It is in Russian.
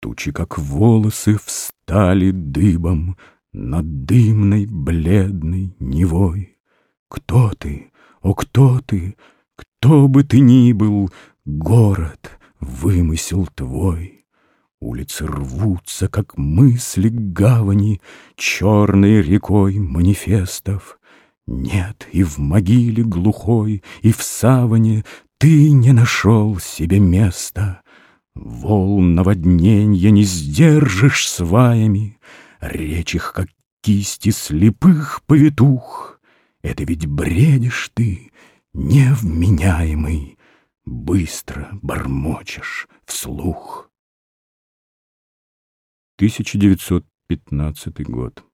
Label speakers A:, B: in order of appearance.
A: Тучи, как волосы, встали дыбом Над дымной, бледной Невой. Кто ты, о, кто ты, кто бы ты ни был, Город, вымысел твой. Улицы рвутся, как мысли гавани, Черной рекой манифестов. Нет, и в могиле глухой, и в саване Ты не нашел себе места. Волн наводненья не сдержишь сваями, Речь их, как кисти слепых повитух. Это ведь бредишь ты, невменяемый, Быстро бормочешь вслух. 1915 год